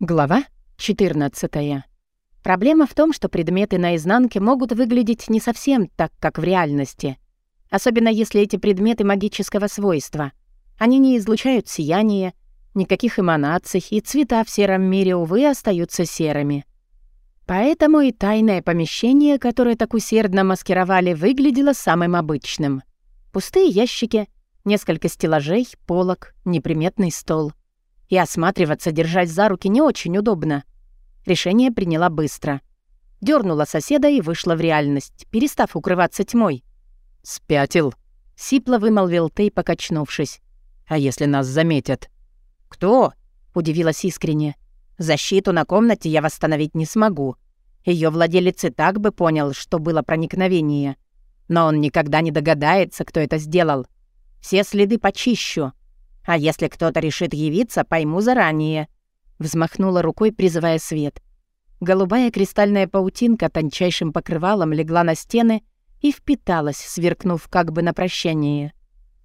Глава 14. Проблема в том, что предметы на изнанке могут выглядеть не совсем так, как в реальности. Особенно если эти предметы магического свойства. Они не излучают сияние, никаких эманаций, и цвета в сером мире, увы, остаются серыми. Поэтому и тайное помещение, которое так усердно маскировали, выглядело самым обычным. Пустые ящики, несколько стеллажей, полок, неприметный стол — и осматриваться, держать за руки не очень удобно. Решение приняла быстро. Дёрнула соседа и вышла в реальность, перестав укрываться тьмой. «Спятил», — сипло вымолвил Тей, покачнувшись. «А если нас заметят?» «Кто?» — удивилась искренне. «Защиту на комнате я восстановить не смогу. Ее владелец и так бы понял, что было проникновение. Но он никогда не догадается, кто это сделал. Все следы почищу. А если кто-то решит явиться, пойму заранее». Взмахнула рукой, призывая свет. Голубая кристальная паутинка тончайшим покрывалом легла на стены и впиталась, сверкнув как бы на прощание.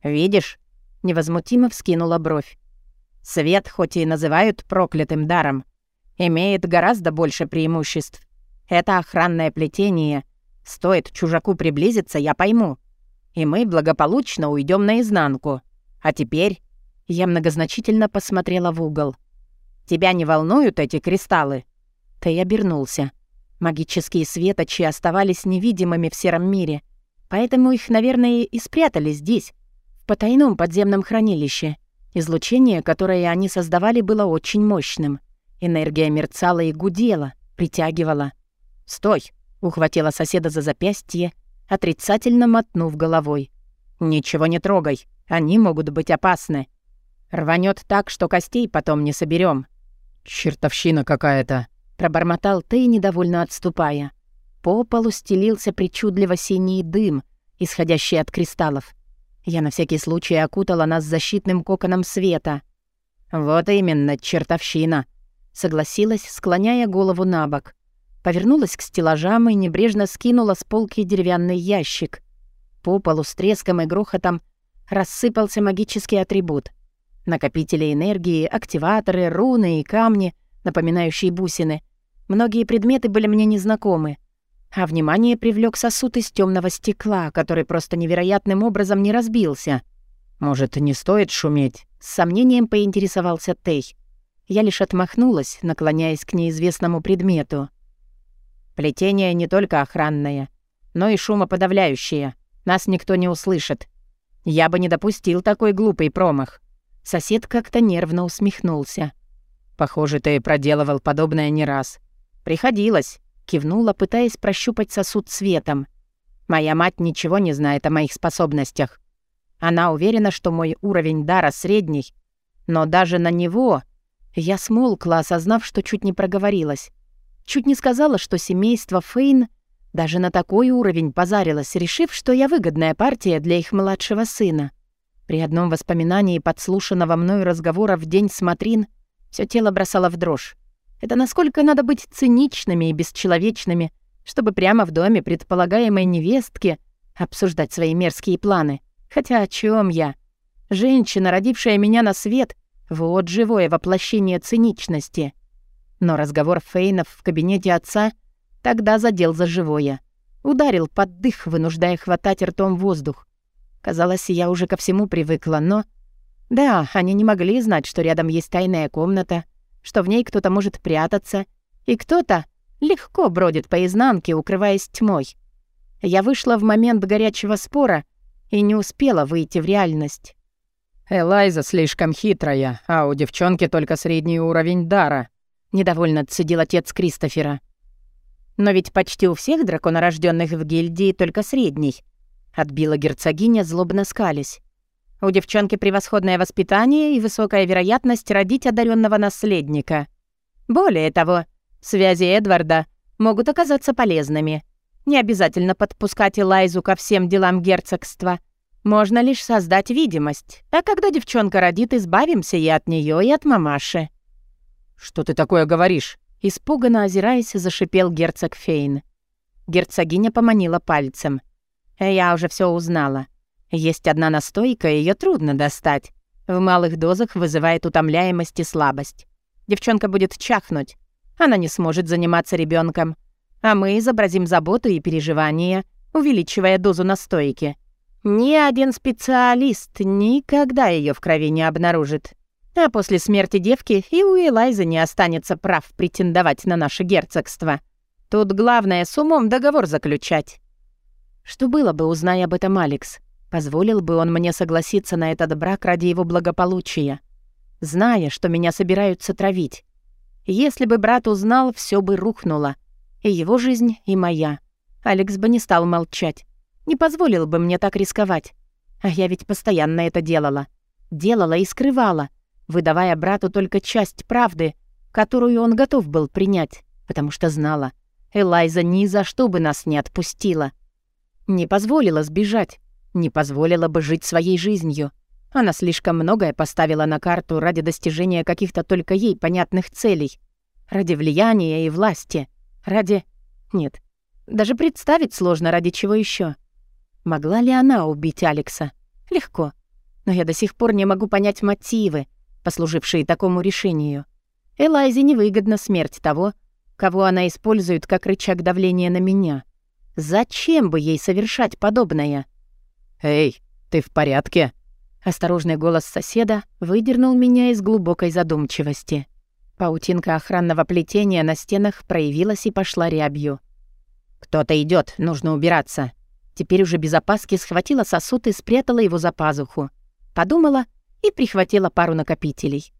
«Видишь?» — невозмутимо вскинула бровь. «Свет, хоть и называют проклятым даром, имеет гораздо больше преимуществ. Это охранное плетение. Стоит чужаку приблизиться, я пойму. И мы благополучно уйдем наизнанку. А теперь я многозначительно посмотрела в угол. «Тебя не волнуют эти кристаллы?» Ты обернулся. Магические светочи оставались невидимыми в сером мире, поэтому их, наверное, и спрятали здесь, в потайном подземном хранилище. Излучение, которое они создавали, было очень мощным. Энергия мерцала и гудела, притягивала. «Стой!» — ухватила соседа за запястье, отрицательно мотнув головой. «Ничего не трогай, они могут быть опасны. Рванет так, что костей потом не соберем. «Чертовщина какая-то», — пробормотал ты, недовольно отступая. По полу стелился причудливо синий дым, исходящий от кристаллов. Я на всякий случай окутала нас защитным коконом света. «Вот именно, чертовщина», — согласилась, склоняя голову на бок. Повернулась к стеллажам и небрежно скинула с полки деревянный ящик. По полу с треском и грохотом рассыпался магический атрибут — Накопители энергии, активаторы, руны и камни, напоминающие бусины. Многие предметы были мне незнакомы. А внимание привлек сосуд из темного стекла, который просто невероятным образом не разбился. «Может, не стоит шуметь?» С сомнением поинтересовался Тей. Я лишь отмахнулась, наклоняясь к неизвестному предмету. «Плетение не только охранное, но и шумоподавляющее. Нас никто не услышит. Я бы не допустил такой глупый промах. Сосед как-то нервно усмехнулся. «Похоже, ты проделывал подобное не раз». «Приходилось», — кивнула, пытаясь прощупать сосуд светом. «Моя мать ничего не знает о моих способностях. Она уверена, что мой уровень дара средний, но даже на него я смолкла, осознав, что чуть не проговорилась. Чуть не сказала, что семейство Фейн даже на такой уровень позарилось, решив, что я выгодная партия для их младшего сына. При одном воспоминании подслушанного мною разговора в день смотрин все тело бросало в дрожь. Это насколько надо быть циничными и бесчеловечными, чтобы прямо в доме предполагаемой невестки обсуждать свои мерзкие планы. Хотя о чем я? Женщина, родившая меня на свет, вот живое воплощение циничности. Но разговор Фейнов в кабинете отца тогда задел за живое. Ударил под дых, вынуждая хватать ртом воздух. Казалось, я уже ко всему привыкла, но... Да, они не могли знать, что рядом есть тайная комната, что в ней кто-то может прятаться, и кто-то легко бродит по изнанке, укрываясь тьмой. Я вышла в момент горячего спора и не успела выйти в реальность. «Элайза слишком хитрая, а у девчонки только средний уровень дара», — недовольно цедил отец Кристофера. «Но ведь почти у всех драконорожденных в гильдии только средний», Отбила герцогиня, злобно скались. У девчонки превосходное воспитание и высокая вероятность родить одаренного наследника. Более того, связи Эдварда могут оказаться полезными. Не обязательно подпускать Элайзу ко всем делам герцогства. Можно лишь создать видимость. А когда девчонка родит, избавимся и от нее, и от мамаши. «Что ты такое говоришь?» Испуганно озираясь, зашипел герцог Фейн. Герцогиня поманила пальцем — я уже все узнала. Есть одна настойка, ее трудно достать. В малых дозах вызывает утомляемость и слабость. девчонка будет чахнуть. Она не сможет заниматься ребенком, А мы изобразим заботу и переживания, увеличивая дозу настойки. Ни один специалист никогда ее в крови не обнаружит. А после смерти девки и у Элайзы не останется прав претендовать на наше герцогство. Тут главное с умом договор заключать. Что было бы, узная об этом Алекс? Позволил бы он мне согласиться на этот брак ради его благополучия, зная, что меня собираются травить. Если бы брат узнал, все бы рухнуло. И его жизнь, и моя. Алекс бы не стал молчать. Не позволил бы мне так рисковать. А я ведь постоянно это делала. Делала и скрывала, выдавая брату только часть правды, которую он готов был принять, потому что знала. Элайза ни за что бы нас не отпустила. Не позволила сбежать, не позволила бы жить своей жизнью. Она слишком многое поставила на карту ради достижения каких-то только ей понятных целей. Ради влияния и власти. Ради... Нет. Даже представить сложно, ради чего еще. Могла ли она убить Алекса? Легко. Но я до сих пор не могу понять мотивы, послужившие такому решению. Элайзе невыгодна смерть того, кого она использует как рычаг давления на меня. Зачем бы ей совершать подобное? «Эй, ты в порядке?» Осторожный голос соседа выдернул меня из глубокой задумчивости. Паутинка охранного плетения на стенах проявилась и пошла рябью. «Кто-то идет, нужно убираться». Теперь уже без опаски схватила сосуд и спрятала его за пазуху. Подумала и прихватила пару накопителей.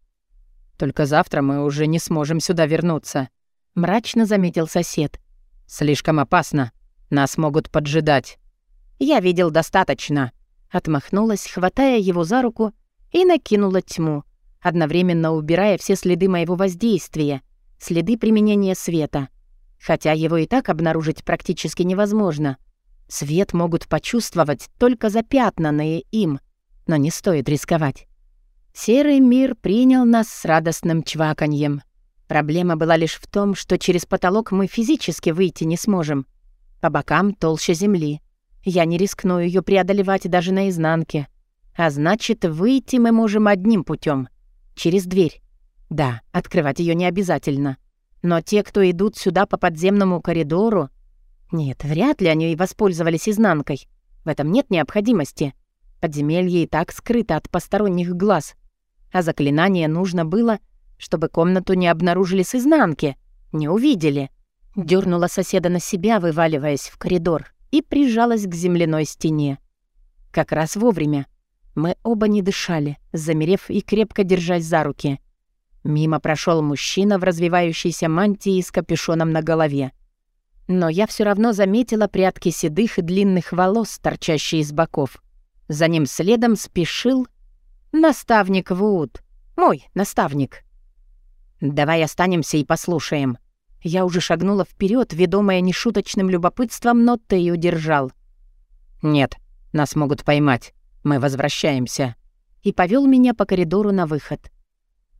«Только завтра мы уже не сможем сюда вернуться», — мрачно заметил сосед. «Слишком опасно. Нас могут поджидать». «Я видел достаточно», — отмахнулась, хватая его за руку и накинула тьму, одновременно убирая все следы моего воздействия, следы применения света. Хотя его и так обнаружить практически невозможно. Свет могут почувствовать только запятнанные им, но не стоит рисковать. Серый мир принял нас с радостным чваканьем. Проблема была лишь в том, что через потолок мы физически выйти не сможем. По бокам толще земли. Я не рискну ее преодолевать даже наизнанке. А значит, выйти мы можем одним путем через дверь. Да, открывать ее не обязательно. Но те, кто идут сюда по подземному коридору... Нет, вряд ли они и воспользовались изнанкой. В этом нет необходимости. Подземелье и так скрыто от посторонних глаз. А заклинание нужно было, чтобы комнату не обнаружили с изнанки, не увидели. Дёрнула соседа на себя, вываливаясь в коридор и прижалась к земляной стене. Как раз вовремя. Мы оба не дышали, замерев и крепко держась за руки. Мимо прошел мужчина в развивающейся мантии с капюшоном на голове. Но я все равно заметила прядки седых и длинных волос, торчащие из боков. За ним следом спешил наставник Вуд. Мой наставник. «Давай останемся и послушаем», я уже шагнула вперед, ведомая нешуточным любопытством, но ты удержал. «Нет, нас могут поймать. Мы возвращаемся». И повел меня по коридору на выход.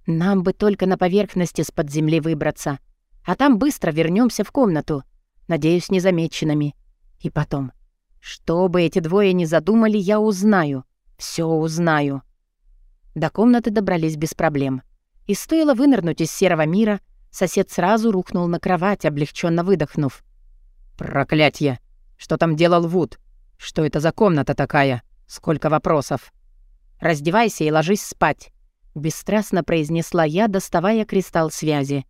Нам бы только на поверхности с под земли выбраться. А там быстро вернемся в комнату. Надеюсь, незамеченными. И потом. Что бы эти двое ни задумали, я узнаю. Все узнаю. До комнаты добрались без проблем. И стоило вынырнуть из серого мира — Сосед сразу рухнул на кровать, облегченно выдохнув. «Проклятье! Что там делал Вуд? Что это за комната такая? Сколько вопросов?» «Раздевайся и ложись спать», — бесстрастно произнесла я, доставая кристалл связи.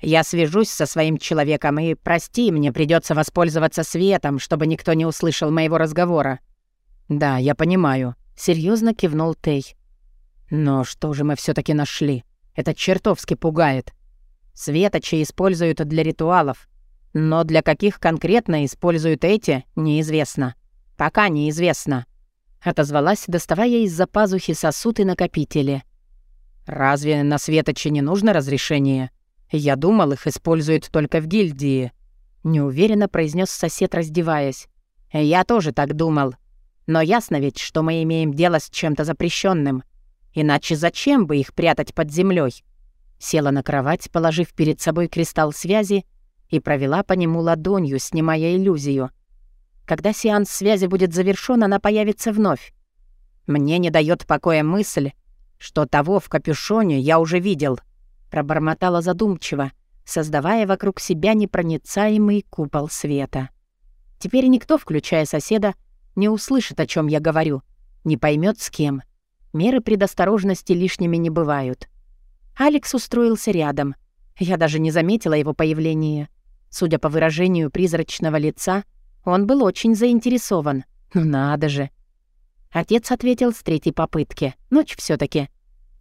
«Я свяжусь со своим человеком, и, прости, мне придется воспользоваться светом, чтобы никто не услышал моего разговора». «Да, я понимаю», — серьезно кивнул Тей. «Но что же мы все таки нашли? Это чертовски пугает. Светочи используют для ритуалов. Но для каких конкретно используют эти, неизвестно. Пока неизвестно. Отозвалась, доставая из-за пазухи сосуд и накопители. «Разве на светочи не нужно разрешение? Я думал, их используют только в гильдии», — неуверенно произнес сосед, раздеваясь. «Я тоже так думал. Но ясно ведь, что мы имеем дело с чем-то запрещенным. Иначе зачем бы их прятать под землей? Села на кровать, положив перед собой кристалл связи и провела по нему ладонью, снимая иллюзию. Когда сеанс связи будет завершён, она появится вновь. Мне не дает покоя мысль, что того в капюшоне я уже видел. пробормотала задумчиво, создавая вокруг себя непроницаемый купол света. Теперь никто, включая соседа, не услышит, о чем я говорю, не поймет с кем. Меры предосторожности лишними не бывают. Алекс устроился рядом. Я даже не заметила его появления. Судя по выражению призрачного лица, он был очень заинтересован. Ну надо же. Отец ответил с третьей попытки. Ночь все таки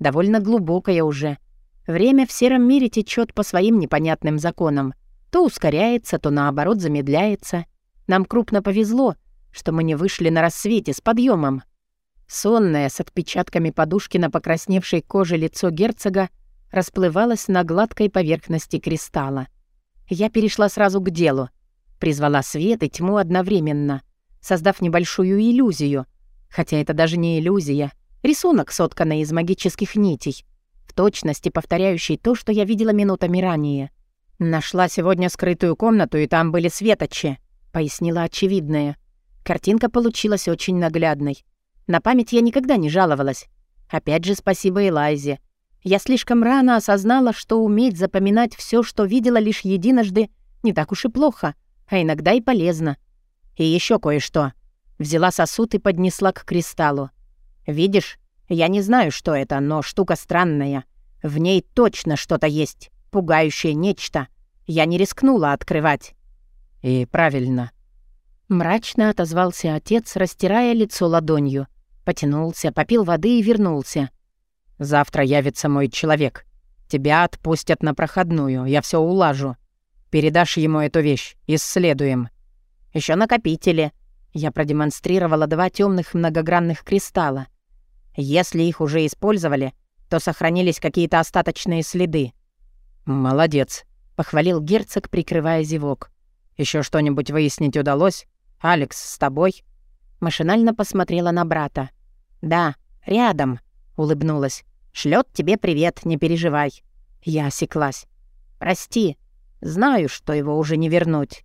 Довольно глубокая уже. Время в сером мире течет по своим непонятным законам. То ускоряется, то наоборот замедляется. Нам крупно повезло, что мы не вышли на рассвете с подъемом. Сонное, с отпечатками подушки на покрасневшей коже лицо герцога расплывалось на гладкой поверхности кристалла. Я перешла сразу к делу. Призвала свет и тьму одновременно, создав небольшую иллюзию. Хотя это даже не иллюзия. Рисунок, сотканный из магических нитей, в точности повторяющий то, что я видела минутами ранее. «Нашла сегодня скрытую комнату, и там были светочи», — пояснила очевидное. Картинка получилась очень наглядной. На память я никогда не жаловалась. Опять же, спасибо Элайзе. Я слишком рано осознала, что уметь запоминать все, что видела лишь единожды, не так уж и плохо, а иногда и полезно. И еще кое-что. Взяла сосуд и поднесла к кристаллу. «Видишь, я не знаю, что это, но штука странная. В ней точно что-то есть, пугающее нечто. Я не рискнула открывать». «И правильно». Мрачно отозвался отец, растирая лицо ладонью. Потянулся, попил воды и вернулся. «Завтра явится мой человек. Тебя отпустят на проходную, я все улажу. Передашь ему эту вещь, исследуем». Еще накопители». Я продемонстрировала два темных многогранных кристалла. Если их уже использовали, то сохранились какие-то остаточные следы. «Молодец», — похвалил герцог, прикрывая зевок. Еще что-нибудь выяснить удалось? Алекс с тобой?» Машинально посмотрела на брата. «Да, рядом», — улыбнулась. Шлет тебе привет, не переживай». Я осеклась. «Прости, знаю, что его уже не вернуть».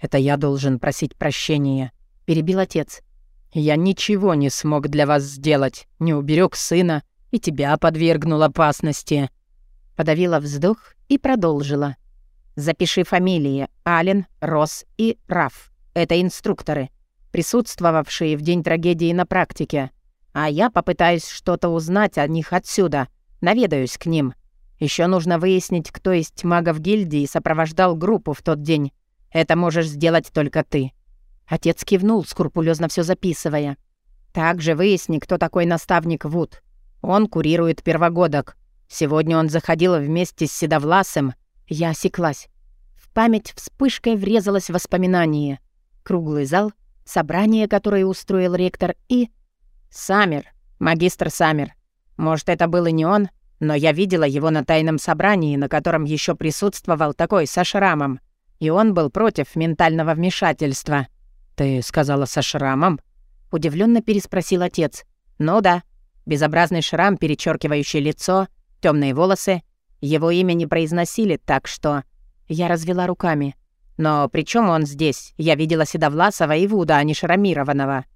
«Это я должен просить прощения», — перебил отец. «Я ничего не смог для вас сделать, не уберег сына и тебя подвергнул опасности». Подавила вздох и продолжила. «Запиши фамилии Ален, Росс и Раф. Это инструкторы, присутствовавшие в день трагедии на практике. А я попытаюсь что-то узнать о них отсюда, наведаюсь к ним. Еще нужно выяснить, кто из магов гильдии сопровождал группу в тот день. Это можешь сделать только ты». Отец кивнул, скрупулезно все записывая. «Также выясни, кто такой наставник Вуд. Он курирует первогодок. Сегодня он заходил вместе с Седовласым. Я осеклась. В память вспышкой врезалось воспоминание. Круглый зал, собрание, которое устроил ректор, и... Саммер, магистр Саммер. Может, это был и не он, но я видела его на тайном собрании, на котором еще присутствовал такой со шрамом. И он был против ментального вмешательства. «Ты сказала со шрамом?» Удивленно переспросил отец. «Ну да. Безобразный шрам, перечеркивающий лицо, темные волосы. Его имя не произносили, так что...» Я развела руками. «Но при чем он здесь? Я видела Седовласова и Вуда, а не Шрамированного».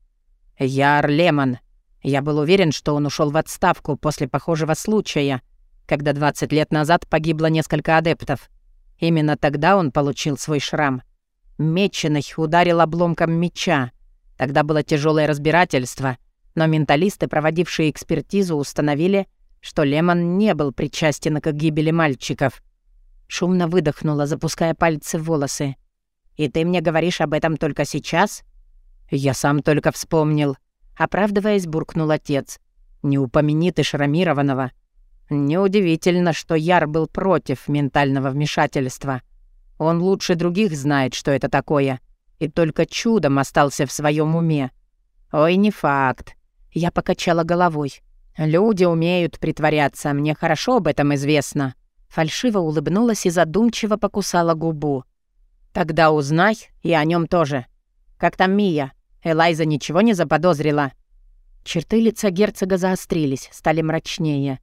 «Яр Лемон. Я был уверен, что он ушел в отставку после похожего случая, когда 20 лет назад погибло несколько адептов. Именно тогда он получил свой шрам. Меченый ударил обломком меча. Тогда было тяжелое разбирательство, но менталисты, проводившие экспертизу, установили, что Лемон не был причастен к гибели мальчиков. Шумно выдохнула, запуская пальцы в волосы. «И ты мне говоришь об этом только сейчас?» «Я сам только вспомнил», — оправдываясь, буркнул отец. «Не упомяни ты Шрамированного. Неудивительно, что Яр был против ментального вмешательства. Он лучше других знает, что это такое, и только чудом остался в своем уме. Ой, не факт. Я покачала головой. Люди умеют притворяться, мне хорошо об этом известно. Фальшиво улыбнулась и задумчиво покусала губу. Тогда узнай и о нем тоже. Как там Мия? Элайза ничего не заподозрила? Черты лица герцога заострились, стали мрачнее.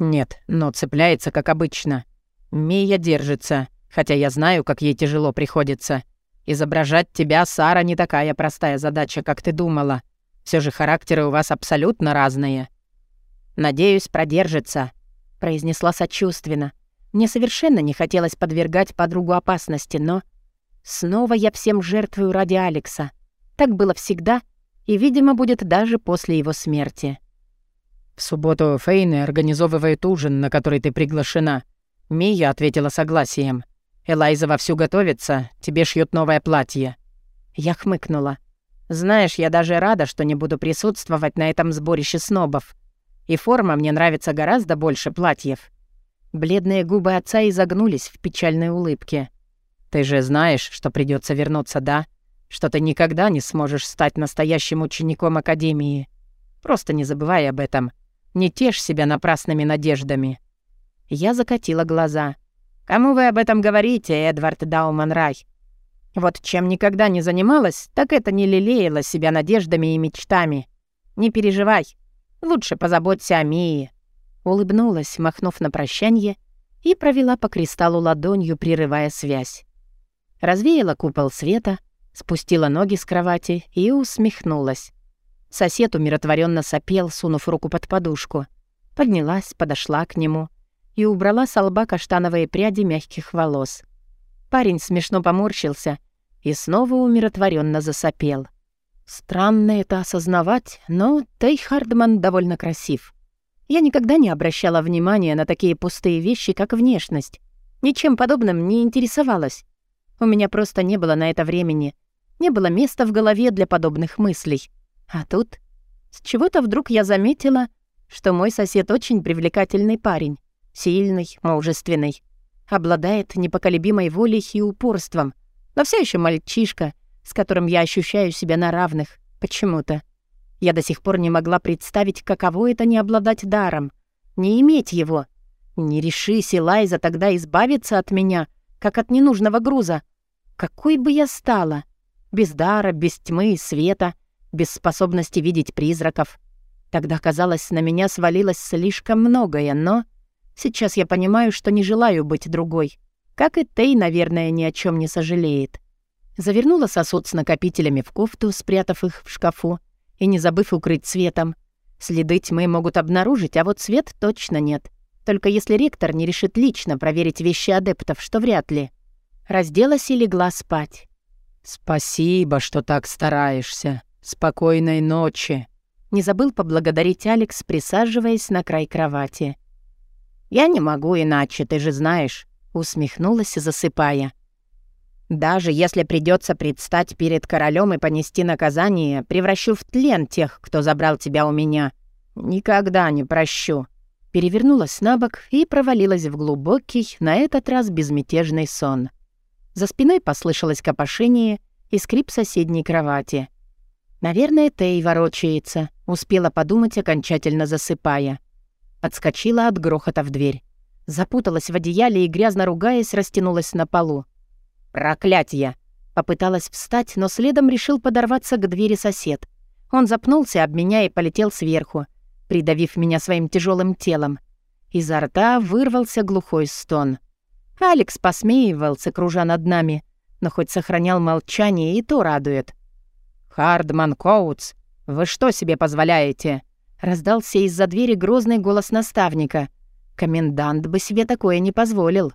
«Нет, но цепляется, как обычно. Мия держится, хотя я знаю, как ей тяжело приходится. Изображать тебя, Сара, не такая простая задача, как ты думала. Все же характеры у вас абсолютно разные. Надеюсь, продержится. произнесла сочувственно. Мне совершенно не хотелось подвергать подругу опасности, но... Снова я всем жертвую ради Алекса. Так было всегда, и, видимо, будет даже после его смерти. «В субботу Фейны организовывает ужин, на который ты приглашена». Мия ответила согласием. «Элайза вовсю готовится, тебе шьют новое платье». Я хмыкнула. «Знаешь, я даже рада, что не буду присутствовать на этом сборище снобов. И форма мне нравится гораздо больше платьев». Бледные губы отца изогнулись в печальной улыбке. «Ты же знаешь, что придется вернуться, да? Что ты никогда не сможешь стать настоящим учеником Академии. Просто не забывай об этом. Не тешь себя напрасными надеждами». Я закатила глаза. «Кому вы об этом говорите, Эдвард Дауман-Рай? Вот чем никогда не занималась, так это не лелеяла себя надеждами и мечтами. Не переживай. Лучше позаботься о Мии». Улыбнулась, махнув на прощанье, и провела по кристаллу ладонью, прерывая связь. Развеяла купол света, спустила ноги с кровати и усмехнулась. Сосед умиротворенно сопел, сунув руку под подушку. Поднялась, подошла к нему и убрала с лба каштановые пряди мягких волос. Парень смешно поморщился и снова умиротворенно засопел. Странно это осознавать, но Тей Хардман довольно красив. Я никогда не обращала внимания на такие пустые вещи, как внешность. Ничем подобным не интересовалась. У меня просто не было на это времени. Не было места в голове для подобных мыслей. А тут с чего-то вдруг я заметила, что мой сосед очень привлекательный парень, сильный, мужественный, обладает непоколебимой волей и упорством, но все еще мальчишка, с которым я ощущаю себя на равных, почему-то. Я до сих пор не могла представить, каково это не обладать даром, не иметь его. Не решись, Элайза, тогда избавиться от меня, как от ненужного груза. Какой бы я стала? Без дара, без тьмы и света — без способности видеть призраков. Тогда, казалось, на меня свалилось слишком многое, но... Сейчас я понимаю, что не желаю быть другой. Как и Тей, наверное, ни о чем не сожалеет. Завернула сосуд с накопителями в кофту, спрятав их в шкафу, и не забыв укрыть светом. Следы тьмы могут обнаружить, а вот свет точно нет. Только если ректор не решит лично проверить вещи адептов, что вряд ли. Разделась и легла спать. «Спасибо, что так стараешься», «Спокойной ночи!» Не забыл поблагодарить Алекс, присаживаясь на край кровати. «Я не могу иначе, ты же знаешь», — усмехнулась, засыпая. «Даже если придется предстать перед королем и понести наказание, превращу в тлен тех, кто забрал тебя у меня. Никогда не прощу». Перевернулась на бок и провалилась в глубокий, на этот раз безмятежный сон. За спиной послышалось копошение и скрип соседней кровати. Наверное, Тей ворочается, успела подумать, окончательно засыпая. Подскочила от грохота в дверь. Запуталась в одеяле и, грязно ругаясь, растянулась на полу. «Проклятье!» Попыталась встать, но следом решил подорваться к двери сосед. Он запнулся об меня и полетел сверху, придавив меня своим тяжелым телом. Изо рта вырвался глухой стон. Алекс посмеивался, кружа над нами, но хоть сохранял молчание, и то радует. «Хардман Коутс, вы что себе позволяете?» Раздался из-за двери грозный голос наставника. Комендант бы себе такое не позволил.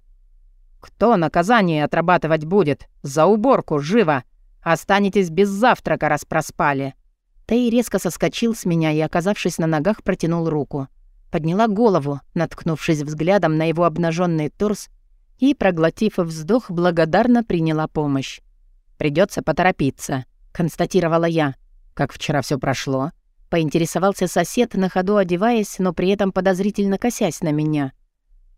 «Кто наказание отрабатывать будет? За уборку, живо! Останетесь без завтрака, раз проспали!» Тей резко соскочил с меня и, оказавшись на ногах, протянул руку. Подняла голову, наткнувшись взглядом на его обнаженный торс, и, проглотив вздох, благодарно приняла помощь. Придется поторопиться констатировала я. Как вчера все прошло? Поинтересовался сосед, на ходу одеваясь, но при этом подозрительно косясь на меня.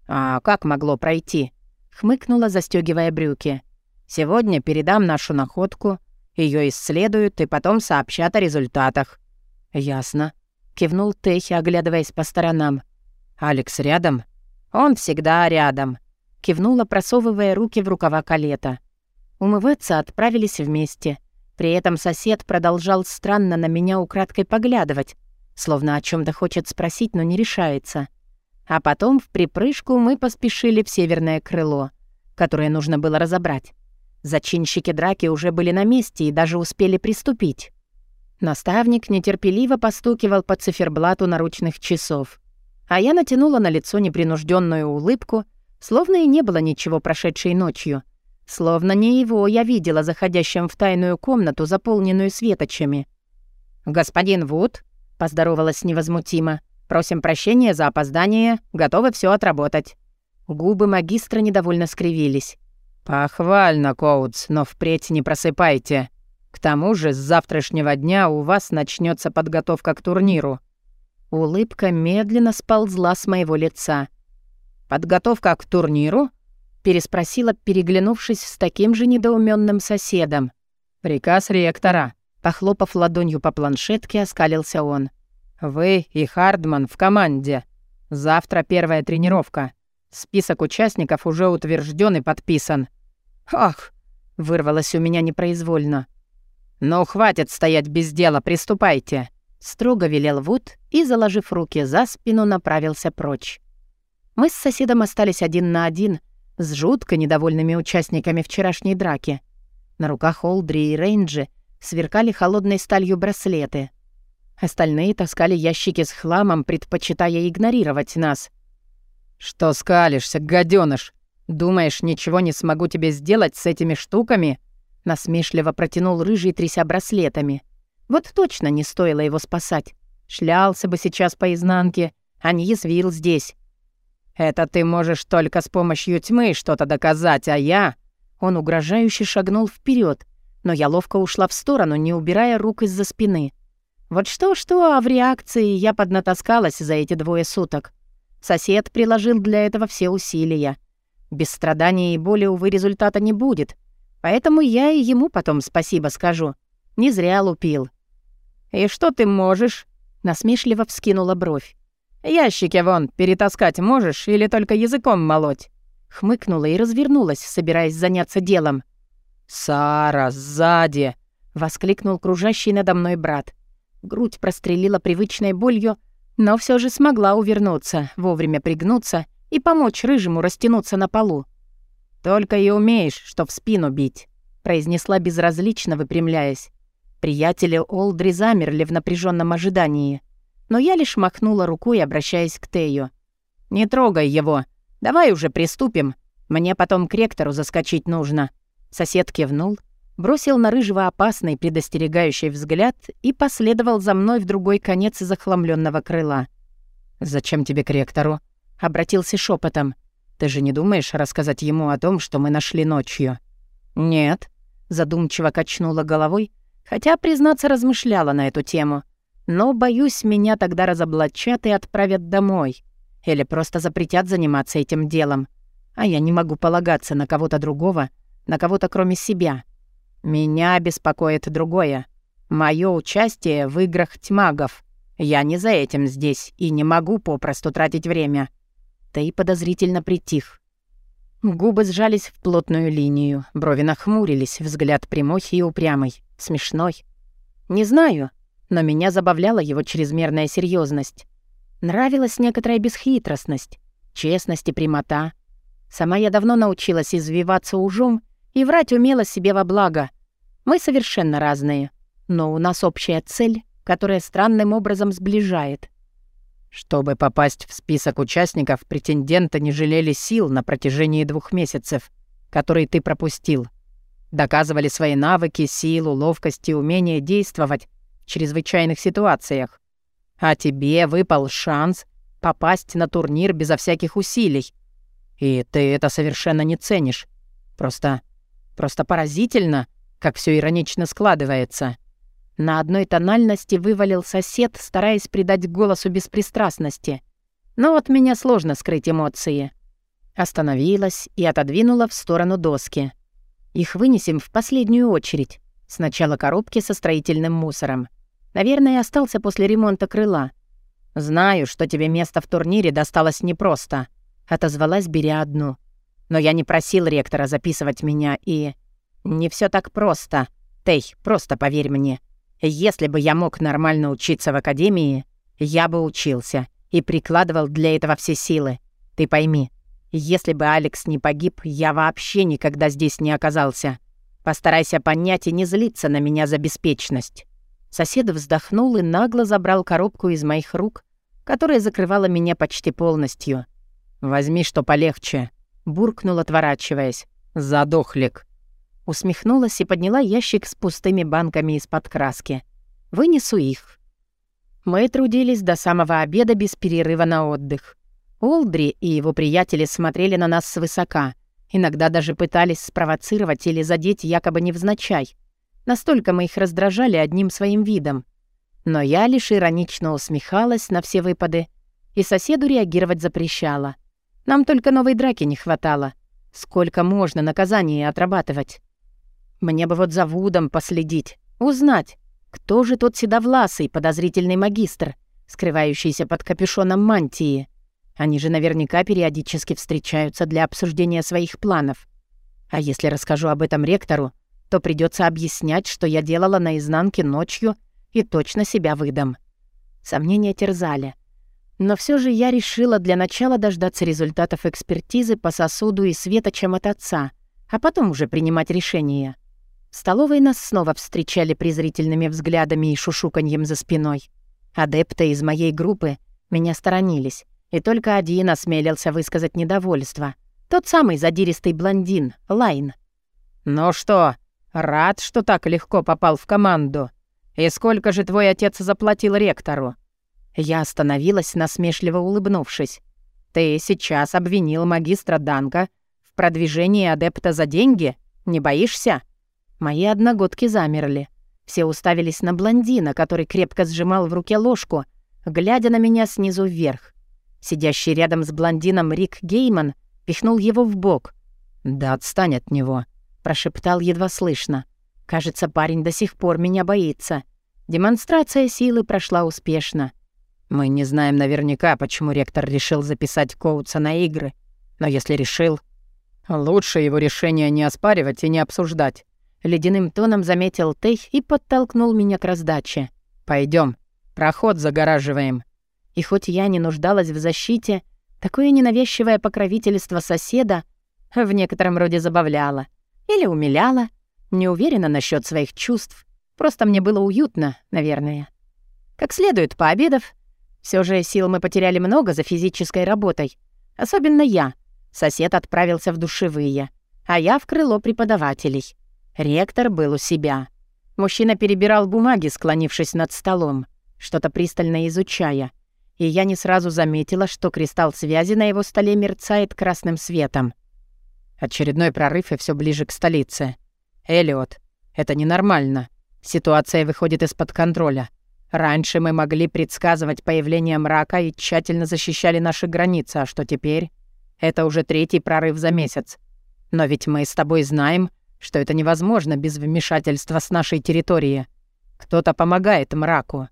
«А как могло пройти?» — хмыкнула, застегивая брюки. «Сегодня передам нашу находку, ее исследуют и потом сообщат о результатах». «Ясно», — кивнул Техи, оглядываясь по сторонам. «Алекс рядом?» «Он всегда рядом», — кивнула, просовывая руки в рукава калета. Умываться отправились вместе — при этом сосед продолжал странно на меня украдкой поглядывать, словно о чем то хочет спросить, но не решается. А потом в припрыжку мы поспешили в северное крыло, которое нужно было разобрать. Зачинщики драки уже были на месте и даже успели приступить. Наставник нетерпеливо постукивал по циферблату наручных часов. А я натянула на лицо непринужденную улыбку, словно и не было ничего прошедшей ночью. Словно не его я видела заходящим в тайную комнату, заполненную светочами. «Господин Вуд», — поздоровалась невозмутимо, — «просим прощения за опоздание, готовы все отработать». Губы магистра недовольно скривились. «Похвально, Коутс, но впредь не просыпайте. К тому же с завтрашнего дня у вас начнется подготовка к турниру». Улыбка медленно сползла с моего лица. «Подготовка к турниру?» — переспросила, переглянувшись с таким же недоуменным соседом. «Приказ ректора», — похлопав ладонью по планшетке, оскалился он. «Вы и Хардман в команде. Завтра первая тренировка. Список участников уже утвержден и подписан». «Ах!» — вырвалось у меня непроизвольно. «Ну, хватит стоять без дела, приступайте!» Строго велел Вуд и, заложив руки за спину, направился прочь. Мы с соседом остались один на один с жутко недовольными участниками вчерашней драки. На руках Олдри и Рейнджи сверкали холодной сталью браслеты. Остальные таскали ящики с хламом, предпочитая игнорировать нас. «Что скалишься, гадёныш? Думаешь, ничего не смогу тебе сделать с этими штуками?» Насмешливо протянул рыжий, тряся браслетами. Вот точно не стоило его спасать. Шлялся бы сейчас по изнанке, а не язвил здесь. «Это ты можешь только с помощью тьмы что-то доказать, а я...» Он угрожающе шагнул вперед, но я ловко ушла в сторону, не убирая рук из-за спины. Вот что-что, а в реакции я поднатаскалась за эти двое суток. Сосед приложил для этого все усилия. Без страданий и боли, увы, результата не будет. Поэтому я и ему потом спасибо скажу. Не зря лупил. «И что ты можешь?» — насмешливо вскинула бровь. «Ящики вон перетаскать можешь или только языком молоть?» Хмыкнула и развернулась, собираясь заняться делом. «Сара, сзади!» — воскликнул кружащий надо мной брат. Грудь прострелила привычной болью, но все же смогла увернуться, вовремя пригнуться и помочь рыжему растянуться на полу. «Только и умеешь, что в спину бить», — произнесла безразлично, выпрямляясь. Приятели Олдри замерли в напряженном ожидании. Но я лишь махнула рукой, обращаясь к Тею. «Не трогай его. Давай уже приступим. Мне потом к ректору заскочить нужно». Сосед кивнул, бросил на рыжего опасный предостерегающий взгляд и последовал за мной в другой конец захламленного крыла. «Зачем тебе к ректору?» — обратился шепотом. «Ты же не думаешь рассказать ему о том, что мы нашли ночью?» «Нет», — задумчиво качнула головой, Хотя, признаться, размышляла на эту тему. Но, боюсь, меня тогда разоблачат и отправят домой. Или просто запретят заниматься этим делом. А я не могу полагаться на кого-то другого, на кого-то кроме себя. Меня беспокоит другое. Моё участие в играх тьмагов. Я не за этим здесь и не могу попросту тратить время. Ты подозрительно притих. Губы сжались в плотную линию, брови нахмурились, взгляд прямой и упрямый, смешной. Не знаю, но меня забавляла его чрезмерная серьезность. Нравилась некоторая бесхитростность, честность и прямота. Сама я давно научилась извиваться ужом и врать умела себе во благо. Мы совершенно разные, но у нас общая цель, которая странным образом сближает — чтобы попасть в список участников, претенденты не жалели сил на протяжении двух месяцев, которые ты пропустил. Доказывали свои навыки, силу, ловкость и умение действовать чрезвычайных ситуациях. А тебе выпал шанс попасть на турнир безо всяких усилий. И ты это совершенно не ценишь. Просто... просто поразительно, как все иронично складывается. На одной тональности вывалил сосед, стараясь придать голосу беспристрастности. Но от меня сложно скрыть эмоции. Остановилась и отодвинула в сторону доски. Их вынесем в последнюю очередь. Сначала коробки со строительным мусором. Наверное, остался после ремонта крыла. «Знаю, что тебе место в турнире досталось непросто», — отозвалась, беря одну. «Но я не просил ректора записывать меня, и...» «Не все так просто. Тей, просто поверь мне. Если бы я мог нормально учиться в академии, я бы учился и прикладывал для этого все силы. Ты пойми, если бы Алекс не погиб, я вообще никогда здесь не оказался. Постарайся понять и не злиться на меня за беспечность». Сосед вздохнул и нагло забрал коробку из моих рук, которая закрывала меня почти полностью. «Возьми что полегче», — буркнул, отворачиваясь. «Задохлик». Усмехнулась и подняла ящик с пустыми банками из-под краски. «Вынесу их». Мы трудились до самого обеда без перерыва на отдых. Олдри и его приятели смотрели на нас свысока, иногда даже пытались спровоцировать или задеть якобы невзначай. Настолько мы их раздражали одним своим видом. Но я лишь иронично усмехалась на все выпады и соседу реагировать запрещала. Нам только новой драки не хватало. Сколько можно наказания отрабатывать? Мне бы вот за Вудом последить, узнать, кто же тот седовласый подозрительный магистр, скрывающийся под капюшоном мантии. Они же наверняка периодически встречаются для обсуждения своих планов. А если расскажу об этом ректору, то придется объяснять, что я делала наизнанке ночью и точно себя выдам. Сомнения терзали. Но все же я решила для начала дождаться результатов экспертизы по сосуду и светочам от отца, а потом уже принимать решение. В столовой нас снова встречали презрительными взглядами и шушуканьем за спиной. Адепты из моей группы меня сторонились, и только один осмелился высказать недовольство. Тот самый задиристый блондин, Лайн. «Ну что, рад, что так легко попал в команду? И сколько же твой отец заплатил ректору?» Я остановилась, насмешливо улыбнувшись. «Ты сейчас обвинил магистра Данка в продвижении адепта за деньги? Не боишься?» Мои одногодки замерли. Все уставились на блондина, который крепко сжимал в руке ложку, глядя на меня снизу вверх. Сидящий рядом с блондином Рик Гейман пихнул его в бок. «Да отстань от него», — прошептал едва слышно. «Кажется, парень до сих пор меня боится». Демонстрация силы прошла успешно. Мы не знаем наверняка, почему ректор решил записать Коутса на игры. Но если решил, лучше его решение не оспаривать и не обсуждать. Ледяным тоном заметил Тейх и подтолкнул меня к раздаче. Пойдем, проход загораживаем». И хоть я не нуждалась в защите, такое ненавязчивое покровительство соседа в некотором роде забавляло. Или умиляло. Не уверена насчет своих чувств. Просто мне было уютно, наверное. Как следует пообедав, все же сил мы потеряли много за физической работой. Особенно я. Сосед отправился в душевые, а я в крыло преподавателей. Ректор был у себя. Мужчина перебирал бумаги, склонившись над столом, что-то пристально изучая. И я не сразу заметила, что кристалл связи на его столе мерцает красным светом. Очередной прорыв и все ближе к столице. Элиот, это ненормально. Ситуация выходит из-под контроля. Раньше мы могли предсказывать появление мрака и тщательно защищали наши границы, а что теперь? Это уже третий прорыв за месяц. Но ведь мы с тобой знаем, что это невозможно без вмешательства с нашей территории. Кто-то помогает мраку.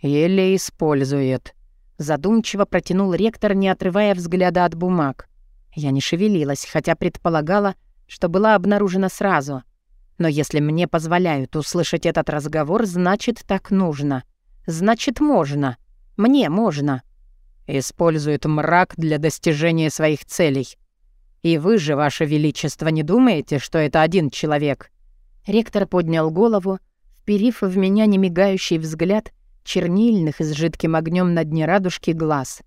Или использует. Задумчиво протянул ректор, не отрывая взгляда от бумаг. Я не шевелилась, хотя предполагала, что была обнаружена сразу — но если мне позволяют услышать этот разговор, значит, так нужно. Значит, можно. Мне можно. Использует мрак для достижения своих целей. И вы же, Ваше Величество, не думаете, что это один человек?» Ректор поднял голову, вперив в меня немигающий взгляд чернильных с жидким огнем на дне радужки глаз.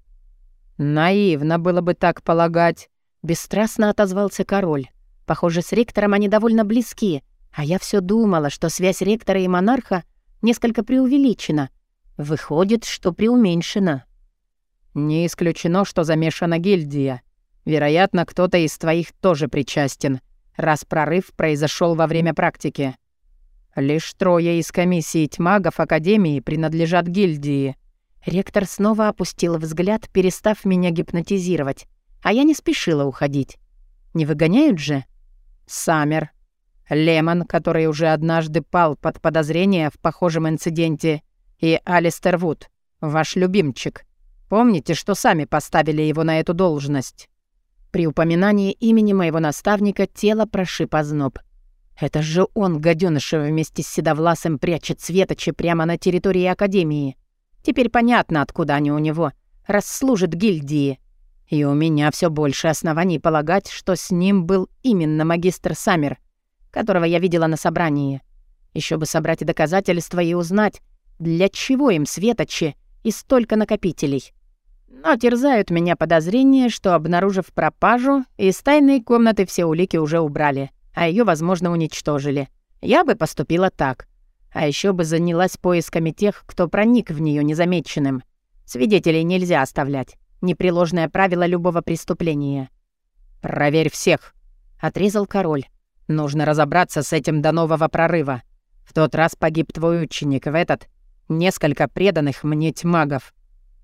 «Наивно было бы так полагать», — бесстрастно отозвался король. Похоже, с ректором они довольно близки, а я все думала, что связь ректора и монарха несколько преувеличена. Выходит, что преуменьшена. Не исключено, что замешана гильдия. Вероятно, кто-то из твоих тоже причастен, раз прорыв произошел во время практики. Лишь трое из комиссии тьмагов Академии принадлежат гильдии. Ректор снова опустил взгляд, перестав меня гипнотизировать, а я не спешила уходить. Не выгоняют же? Саммер, Лемон, который уже однажды пал под подозрение в похожем инциденте, и Алистер Вуд, ваш любимчик. Помните, что сами поставили его на эту должность?» При упоминании имени моего наставника тело прошиб озноб. Это же он, гадёныша, вместе с Седовласым прячет светочи прямо на территории Академии. Теперь понятно, откуда они у него. Расслужит гильдии. И у меня все больше оснований полагать, что с ним был именно магистр Саммер — которого я видела на собрании. Еще бы собрать доказательства и узнать, для чего им светочи и столько накопителей. Но терзают меня подозрения, что, обнаружив пропажу, из тайной комнаты все улики уже убрали, а ее, возможно, уничтожили. Я бы поступила так. А еще бы занялась поисками тех, кто проник в нее незамеченным. Свидетелей нельзя оставлять. Непреложное правило любого преступления. «Проверь всех», — отрезал король. «Нужно разобраться с этим до нового прорыва. В тот раз погиб твой ученик, в этот — несколько преданных мне тьмагов.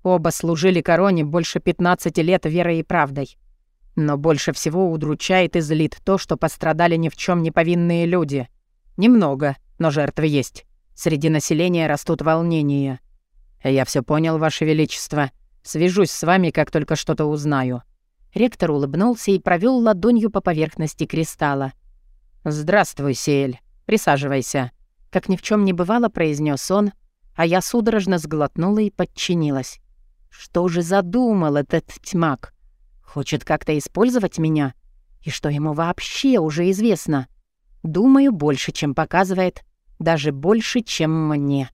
Оба служили короне больше 15 лет верой и правдой. Но больше всего удручает и злит то, что пострадали ни в чем не повинные люди. Немного, но жертвы есть. Среди населения растут волнения. Я все понял, Ваше Величество. Свяжусь с вами, как только что-то узнаю». Ректор улыбнулся и провел ладонью по поверхности кристалла. «Здравствуй, Сиэль. Присаживайся», — как ни в чем не бывало, произнес он, а я судорожно сглотнула и подчинилась. Что же задумал этот тьмак? Хочет как-то использовать меня? И что ему вообще уже известно? Думаю, больше, чем показывает, даже больше, чем мне.